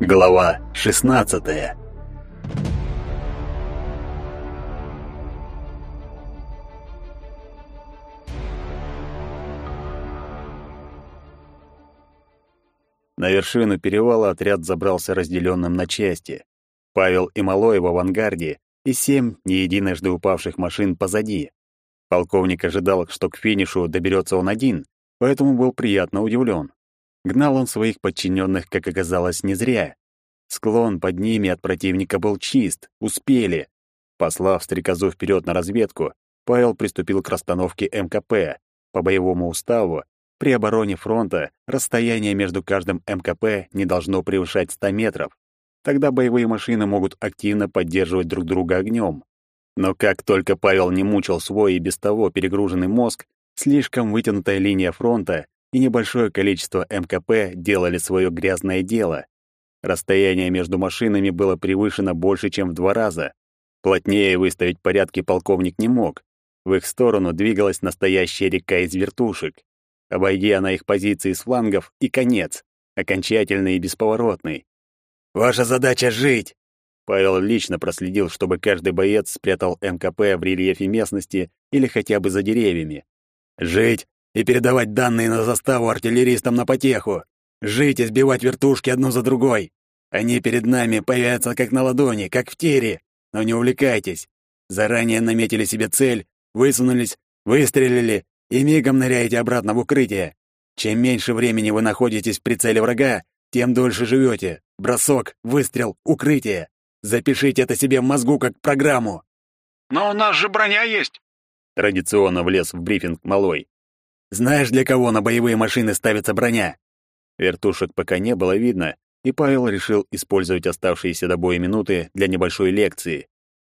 Глава 16. На вершину перевала отряд забрался разделенным на части. Павел и Малой в авангарде, и семь не единожды упавших машин позади. Полковник ожидал, что к финишу доберется он один, поэтому был приятно удивлен. Гнал он своих подчиненных, как оказалось, не зря. Склон под ними от противника был чист, успели. Послав стрекозу вперед на разведку, Павел приступил к расстановке МКП. По боевому уставу, при обороне фронта расстояние между каждым МКП не должно превышать 100 метров. Тогда боевые машины могут активно поддерживать друг друга огнем. Но как только Павел не мучил свой и без того перегруженный мозг, слишком вытянутая линия фронта и небольшое количество МКП делали свое грязное дело. Расстояние между машинами было превышено больше, чем в два раза. Плотнее выставить порядки полковник не мог. В их сторону двигалась настоящая река из вертушек. Обойдя на их позиции с флангов, и конец, окончательный и бесповоротный. «Ваша задача — жить!» Павел лично проследил, чтобы каждый боец спрятал МКП в рельефе местности или хотя бы за деревьями. «Жить и передавать данные на заставу артиллеристам на потеху. Жить и сбивать вертушки одну за другой. Они перед нами появятся как на ладони, как в тире. Но не увлекайтесь. Заранее наметили себе цель, высунулись, выстрелили и мигом ныряете обратно в укрытие. Чем меньше времени вы находитесь в прицеле врага, тем дольше живете. Бросок, выстрел, укрытие. Запишите это себе в мозгу как программу. Но у нас же броня есть. Традиционно влез в брифинг малой. Знаешь, для кого на боевые машины ставится броня? Вертушек пока не было видно, и Павел решил использовать оставшиеся до боя минуты для небольшой лекции.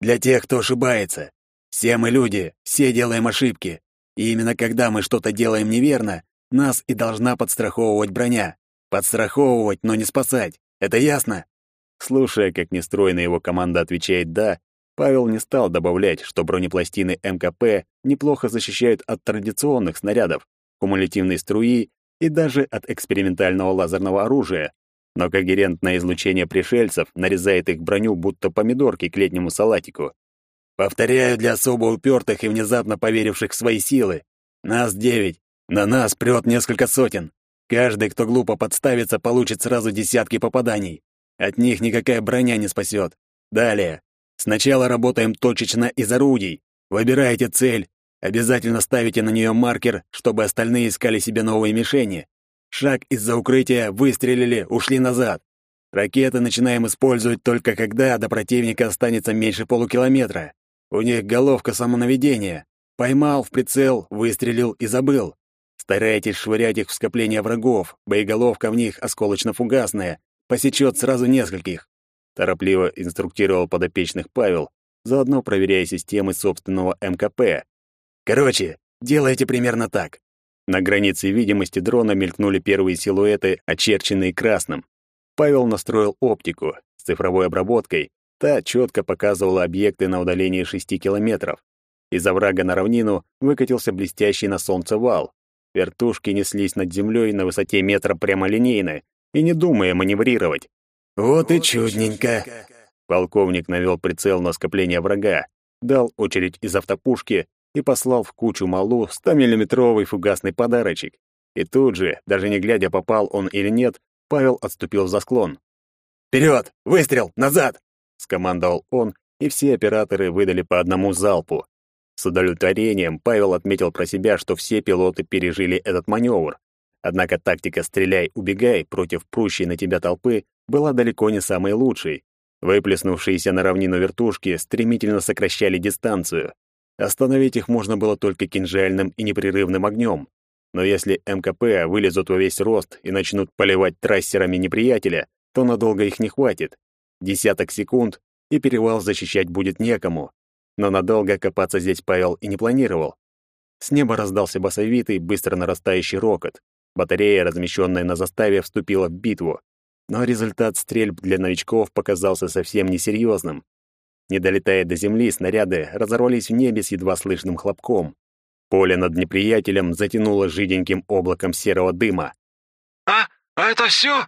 Для тех, кто ошибается. Все мы люди, все делаем ошибки. И именно когда мы что-то делаем неверно, нас и должна подстраховывать броня. Подстраховывать, но не спасать. Это ясно? Слушая, как нестройно его команда отвечает «да», Павел не стал добавлять, что бронепластины МКП неплохо защищают от традиционных снарядов, кумулятивной струи и даже от экспериментального лазерного оружия. Но когерентное излучение пришельцев нарезает их броню будто помидорки к летнему салатику. Повторяю для особо упертых и внезапно поверивших в свои силы. Нас девять, на нас прет несколько сотен. Каждый, кто глупо подставится, получит сразу десятки попаданий. От них никакая броня не спасет. Далее. Сначала работаем точечно из орудий. Выбираете цель. Обязательно ставите на нее маркер, чтобы остальные искали себе новые мишени. Шаг из-за укрытия, выстрелили, ушли назад. Ракеты начинаем использовать только когда до противника останется меньше полукилометра. У них головка самонаведения. Поймал в прицел, выстрелил и забыл. Старайтесь швырять их в скопление врагов, боеголовка в них осколочно-фугасная, посечет сразу нескольких. Торопливо инструктировал подопечных Павел, заодно проверяя системы собственного МКП. Короче, делайте примерно так. На границе видимости дрона мелькнули первые силуэты, очерченные красным. Павел настроил оптику с цифровой обработкой, Та четко показывала объекты на удалении 6 километров. Из оврага на равнину выкатился блестящий на солнце вал. Вертушки неслись над землей на высоте метра прямолинейно и не думая маневрировать. «Вот и чудненько!» Полковник навел прицел на скопление врага, дал очередь из автопушки и послал в кучу малу 100-миллиметровый фугасный подарочек. И тут же, даже не глядя, попал он или нет, Павел отступил за склон. «Вперед! Выстрел! Назад!» — скомандовал он, и все операторы выдали по одному залпу. С удовлетворением Павел отметил про себя, что все пилоты пережили этот маневр. Однако тактика «стреляй, убегай» против прущей на тебя толпы была далеко не самой лучшей. Выплеснувшиеся на равнину вертушки стремительно сокращали дистанцию. Остановить их можно было только кинжальным и непрерывным огнем. Но если МКП вылезут во весь рост и начнут поливать трассерами неприятеля, то надолго их не хватит. Десяток секунд, и перевал защищать будет некому. Но надолго копаться здесь Павел и не планировал. С неба раздался басовитый, быстро нарастающий рокот. Батарея, размещенная на заставе, вступила в битву. Но результат стрельб для новичков показался совсем несерьезным. Не долетая до земли, снаряды разорвались в небе с едва слышным хлопком. Поле над неприятелем затянуло жиденьким облаком серого дыма. «А, А это все?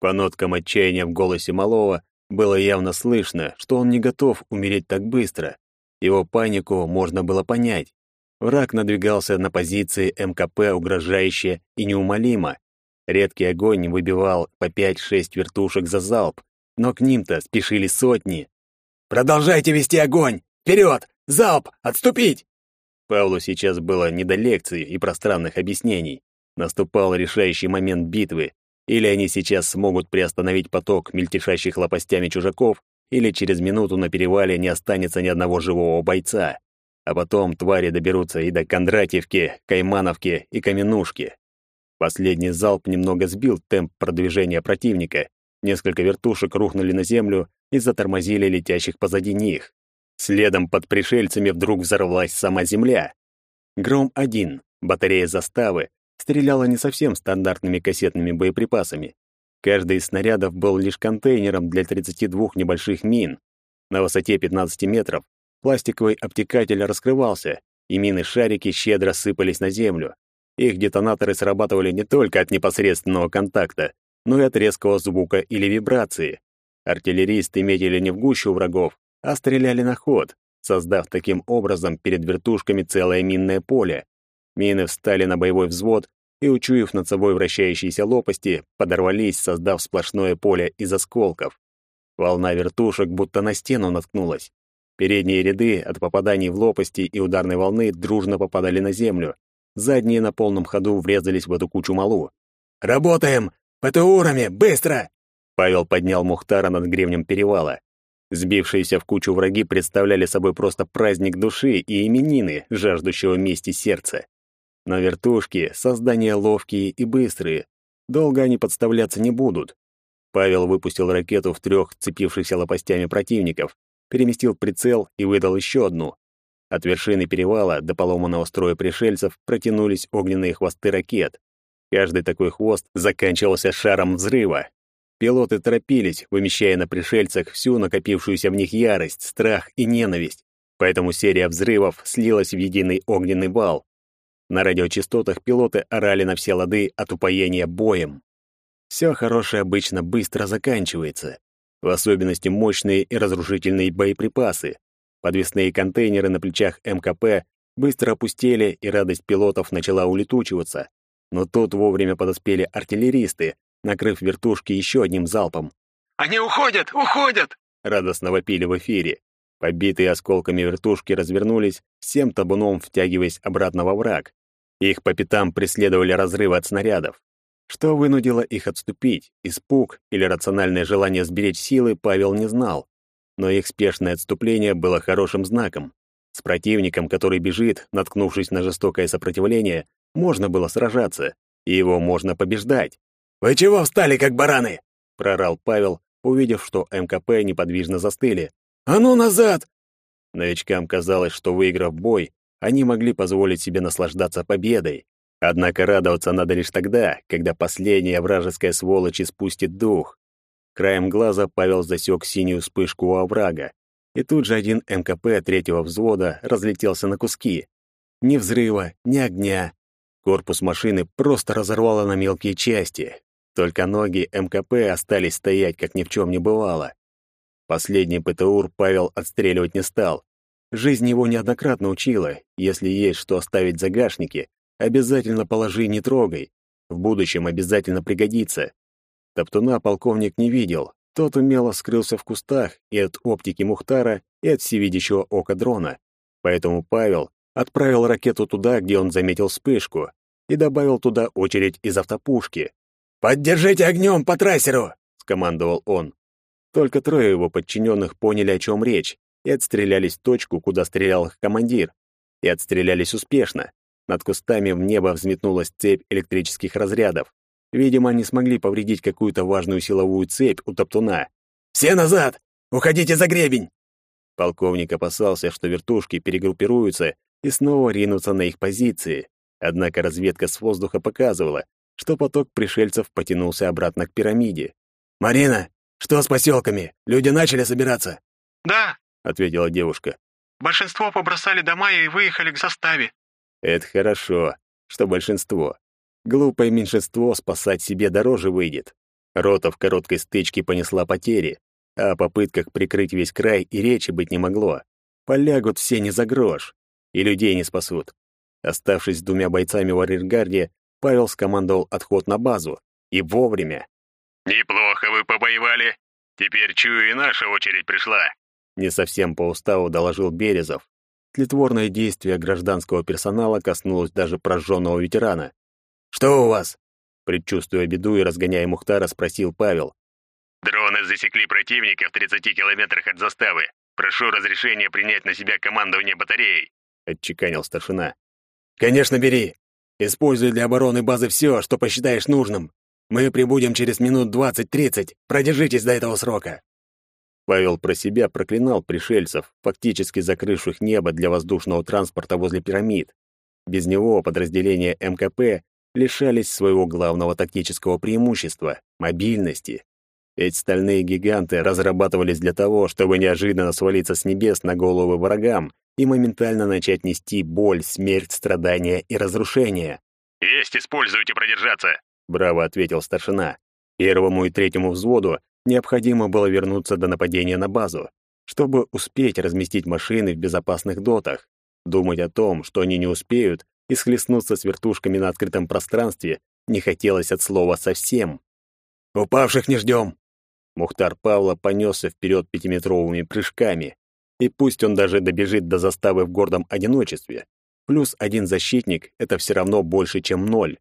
По ноткам отчаяния в голосе малого было явно слышно, что он не готов умереть так быстро. Его панику можно было понять. Враг надвигался на позиции МКП угрожающе и неумолимо. Редкий огонь выбивал по 5-6 вертушек за залп, но к ним-то спешили сотни. «Продолжайте вести огонь! Вперед! Залп! Отступить!» Павлу сейчас было не до лекций и пространных объяснений. Наступал решающий момент битвы. Или они сейчас смогут приостановить поток мельтешащих лопастями чужаков, или через минуту на перевале не останется ни одного живого бойца. А потом твари доберутся и до Кондратьевки, Каймановки и Каменушки. Последний залп немного сбил темп продвижения противника. Несколько вертушек рухнули на землю и затормозили летящих позади них. Следом под пришельцами вдруг взорвалась сама земля. Гром-1, батарея заставы, стреляла не совсем стандартными кассетными боеприпасами. Каждый из снарядов был лишь контейнером для 32 небольших мин. На высоте 15 метров пластиковый обтекатель раскрывался, и мины-шарики щедро сыпались на землю. Их детонаторы срабатывали не только от непосредственного контакта, но и от резкого звука или вибрации. Артиллеристы метили не в гущу врагов, а стреляли на ход, создав таким образом перед вертушками целое минное поле. Мины встали на боевой взвод и, учуяв над собой вращающиеся лопасти, подорвались, создав сплошное поле из осколков. Волна вертушек будто на стену наткнулась. Передние ряды от попаданий в лопасти и ударной волны дружно попадали на землю. Задние на полном ходу врезались в эту кучу малу. «Работаем! ПТУрами! Быстро!» Павел поднял Мухтара над гребнем перевала. Сбившиеся в кучу враги представляли собой просто праздник души и именины, жаждущего мести сердца. Но вертушки — создания ловкие и быстрые. Долго они подставляться не будут. Павел выпустил ракету в трех цепившихся лопастями противников, переместил прицел и выдал еще одну. От вершины перевала до поломанного строя пришельцев протянулись огненные хвосты ракет. Каждый такой хвост заканчивался шаром взрыва, Пилоты торопились, вымещая на пришельцах всю накопившуюся в них ярость, страх и ненависть. Поэтому серия взрывов слилась в единый огненный бал. На радиочастотах пилоты орали на все лады от упоения боем. Все хорошее обычно быстро заканчивается. В особенности мощные и разрушительные боеприпасы. Подвесные контейнеры на плечах МКП быстро опустели, и радость пилотов начала улетучиваться. Но тут вовремя подоспели артиллеристы, накрыв вертушки еще одним залпом. «Они уходят! Уходят!» — радостно вопили в эфире. Побитые осколками вертушки развернулись, всем табуном втягиваясь обратно во враг. Их по пятам преследовали разрывы от снарядов. Что вынудило их отступить, испуг или рациональное желание сберечь силы, Павел не знал. Но их спешное отступление было хорошим знаком. С противником, который бежит, наткнувшись на жестокое сопротивление, можно было сражаться, и его можно побеждать. «Вы чего встали, как бараны?» — прорал Павел, увидев, что МКП неподвижно застыли. «А ну назад!» Новичкам казалось, что, выиграв бой, они могли позволить себе наслаждаться победой. Однако радоваться надо лишь тогда, когда последняя вражеская сволочь испустит дух. Краем глаза Павел засек синюю вспышку у оврага, и тут же один МКП третьего взвода разлетелся на куски. Ни взрыва, ни огня. Корпус машины просто разорвало на мелкие части. Только ноги МКП остались стоять, как ни в чем не бывало. Последний ПТУР Павел отстреливать не стал. Жизнь его неоднократно учила, если есть что оставить в загашнике, обязательно положи, не трогай. В будущем обязательно пригодится. Топтуна полковник не видел. Тот умело скрылся в кустах и от оптики Мухтара, и от всевидящего ока дрона. Поэтому Павел отправил ракету туда, где он заметил вспышку, и добавил туда очередь из автопушки. «Поддержите огнем по трассеру!» — скомандовал он. Только трое его подчиненных поняли, о чем речь, и отстрелялись в точку, куда стрелял их командир. И отстрелялись успешно. Над кустами в небо взметнулась цепь электрических разрядов. Видимо, они смогли повредить какую-то важную силовую цепь у топтуна. «Все назад! Уходите за гребень!» Полковник опасался, что вертушки перегруппируются и снова ринутся на их позиции. Однако разведка с воздуха показывала, что поток пришельцев потянулся обратно к пирамиде. «Марина, что с поселками? Люди начали собираться?» «Да», — ответила девушка. «Большинство побросали дома и выехали к заставе». «Это хорошо, что большинство. Глупое меньшинство спасать себе дороже выйдет. Рота в короткой стычке понесла потери, а о попытках прикрыть весь край и речи быть не могло. Полягут все не за грош, и людей не спасут. Оставшись с двумя бойцами в арьергарде, Павел скомандовал отход на базу. И вовремя. «Неплохо вы побоевали. Теперь, чую, и наша очередь пришла», — не совсем по уставу доложил Березов. Тлетворное действие гражданского персонала коснулось даже прожженного ветерана. «Что у вас?» Предчувствуя беду и разгоняя Мухтара, спросил Павел. «Дроны засекли противника в 30 километрах от заставы. Прошу разрешения принять на себя командование батареей», — отчеканил старшина. «Конечно, бери. Используй для обороны базы все, что посчитаешь нужным. Мы прибудем через минут двадцать-тридцать. Продержитесь до этого срока». Павел про себя проклинал пришельцев, фактически закрывших небо для воздушного транспорта возле пирамид. Без него подразделения МКП лишались своего главного тактического преимущества — мобильности. Эти стальные гиганты разрабатывались для того, чтобы неожиданно свалиться с небес на головы врагам и моментально начать нести боль, смерть, страдания и разрушения. «Есть, используйте продержаться!» — браво ответил старшина. Первому и третьему взводу необходимо было вернуться до нападения на базу, чтобы успеть разместить машины в безопасных дотах. Думать о том, что они не успеют, и схлестнуться с вертушками на открытом пространстве не хотелось от слова совсем. «Упавших не ждем!» Мухтар Павла понесся вперед пятиметровыми прыжками. И пусть он даже добежит до заставы в гордом одиночестве, плюс один защитник — это все равно больше, чем ноль.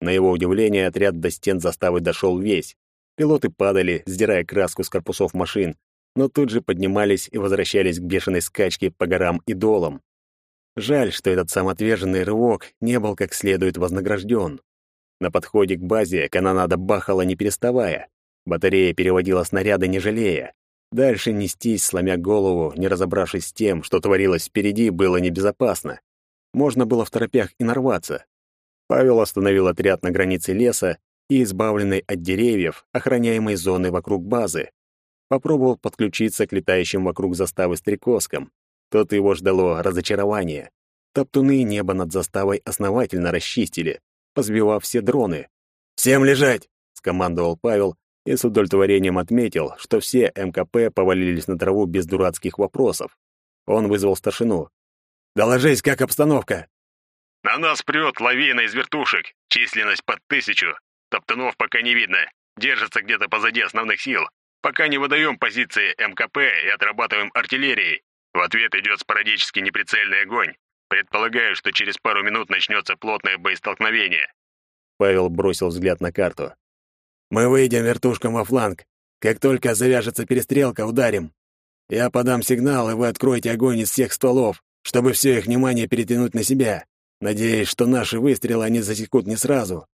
На его удивление, отряд до стен заставы дошел весь. Пилоты падали, сдирая краску с корпусов машин, но тут же поднимались и возвращались к бешеной скачке по горам и долам. Жаль, что этот самоотверженный рывок не был как следует вознагражден. На подходе к базе канонада бахала не переставая. Батарея переводила снаряды не жалея. Дальше нестись, сломя голову, не разобравшись с тем, что творилось впереди, было небезопасно. Можно было в торопях и нарваться. Павел остановил отряд на границе леса и избавленной от деревьев, охраняемой зоны вокруг базы. Попробовал подключиться к летающим вокруг заставы стрекозкам. Тут его ждало разочарование. Топтуны небо над заставой основательно расчистили, позбивав все дроны. «Всем лежать!» — скомандовал Павел и с удовлетворением отметил, что все МКП повалились на траву без дурацких вопросов. Он вызвал старшину. «Доложись, как обстановка?» «На нас прет лавина из вертушек, численность под тысячу. Топтунов пока не видно, держится где-то позади основных сил. Пока не выдаем позиции МКП и отрабатываем артиллерией. В ответ идет спорадический неприцельный огонь. Предполагаю, что через пару минут начнется плотное боестолкновение. Павел бросил взгляд на карту. Мы выйдем вертушкам во фланг. Как только завяжется перестрелка, ударим. Я подам сигнал, и вы откроете огонь из всех стволов, чтобы все их внимание перетянуть на себя. Надеюсь, что наши выстрелы они засекут не сразу.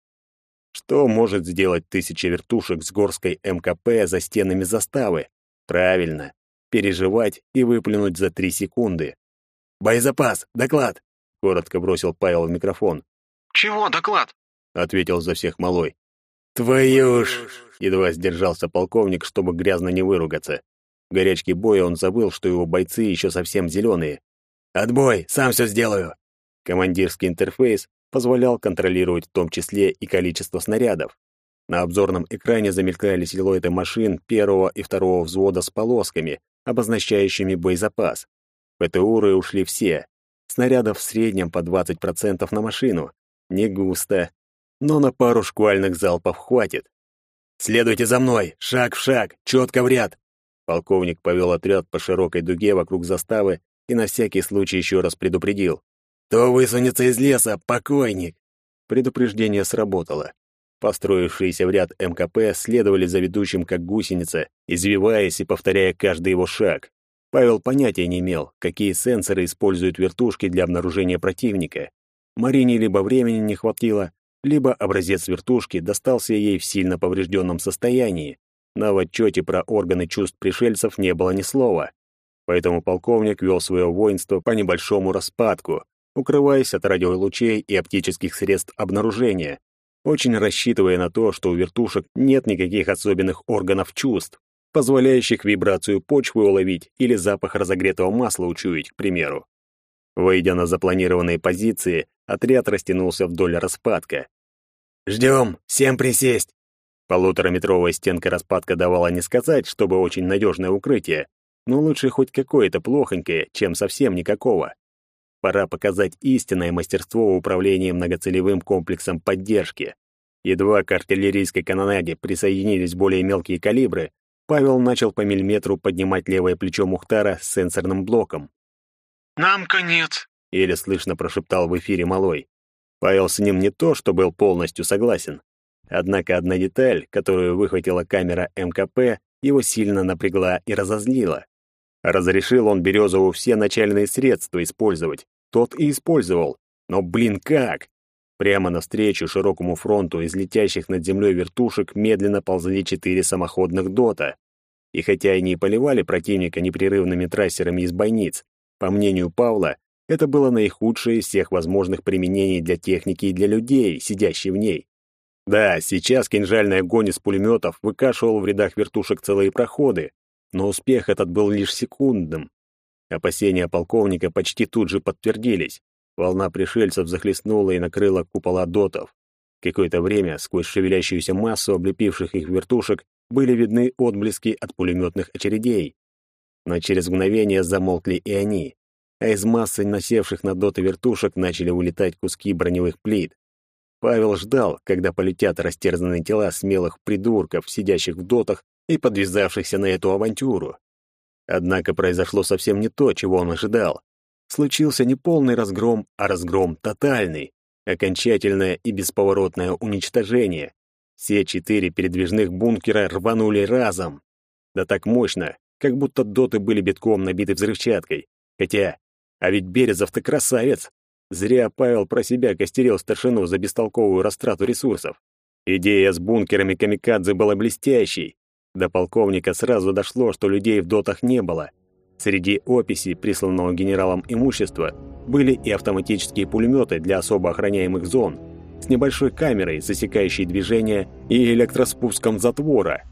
Что может сделать тысяча вертушек с горской МКП за стенами заставы? Правильно, переживать и выплюнуть за три секунды. «Боезапас! Доклад!» — коротко бросил Павел в микрофон. «Чего доклад?» — ответил за всех малой. «Твою ж!» — едва сдержался полковник, чтобы грязно не выругаться. В горячке боя он забыл, что его бойцы еще совсем зеленые. «Отбой! Сам все сделаю!» Командирский интерфейс позволял контролировать в том числе и количество снарядов. На обзорном экране замелькали силуэты машин первого и второго взвода с полосками, обозначающими боезапас. ПТУры ушли все. Снарядов в среднем по 20% на машину. Не густо, но на пару шквальных залпов хватит. «Следуйте за мной! Шаг в шаг! Четко в ряд!» Полковник повел отряд по широкой дуге вокруг заставы и на всякий случай еще раз предупредил. «Кто высунется из леса, покойник!» Предупреждение сработало. Построившиеся в ряд МКП следовали за ведущим как гусеница, извиваясь и повторяя каждый его шаг. Павел понятия не имел, какие сенсоры используют вертушки для обнаружения противника. Марине либо времени не хватило, либо образец вертушки достался ей в сильно поврежденном состоянии, но в отчете про органы чувств пришельцев не было ни слова. Поэтому полковник вел свое воинство по небольшому распадку, укрываясь от радиолучей и оптических средств обнаружения, очень рассчитывая на то, что у вертушек нет никаких особенных органов чувств, позволяющих вибрацию почвы уловить или запах разогретого масла учуять, к примеру. Выйдя на запланированные позиции, отряд растянулся вдоль распадка. Ждем, всем присесть. Полутораметровая стенка распадка давала не сказать, чтобы очень надежное укрытие, но лучше хоть какое-то плохонькое, чем совсем никакого. Пора показать истинное мастерство управления многоцелевым комплексом поддержки. Едва к артиллерийской канонаде присоединились более мелкие калибры, Павел начал по миллиметру поднимать левое плечо Мухтара с сенсорным блоком. «Нам конец», — еле слышно прошептал в эфире Малой. Павел с ним не то, что был полностью согласен. Однако одна деталь, которую выхватила камера МКП, его сильно напрягла и разозлила. Разрешил он Березову все начальные средства использовать. Тот и использовал. Но, блин, как? Прямо навстречу широкому фронту из летящих над землей вертушек медленно ползли четыре самоходных дота. И хотя они и поливали противника непрерывными трассерами из бойниц, по мнению Павла, это было наихудшее из всех возможных применений для техники и для людей, сидящей в ней. Да, сейчас кинжальный огонь из пулеметов выкашивал в рядах вертушек целые проходы, но успех этот был лишь секундным. Опасения полковника почти тут же подтвердились. Волна пришельцев захлестнула и накрыла купола дотов. Какое-то время сквозь шевелящуюся массу облепивших их вертушек были видны отблески от пулеметных очередей. Но через мгновение замолкли и они, а из массы насевших на доты вертушек начали улетать куски броневых плит. Павел ждал, когда полетят растерзанные тела смелых придурков, сидящих в дотах и подвязавшихся на эту авантюру. Однако произошло совсем не то, чего он ожидал случился не полный разгром, а разгром тотальный, окончательное и бесповоротное уничтожение. Все четыре передвижных бункера рванули разом. Да так мощно, как будто доты были битком набиты взрывчаткой. Хотя, а ведь Березов-то красавец. Зря Павел про себя костерил старшину за бестолковую растрату ресурсов. Идея с бункерами камикадзе была блестящей. До полковника сразу дошло, что людей в дотах не было — Среди описей, присланного генералом имущества, были и автоматические пулеметы для особо охраняемых зон с небольшой камерой, засекающей движение, и электроспуском затвора –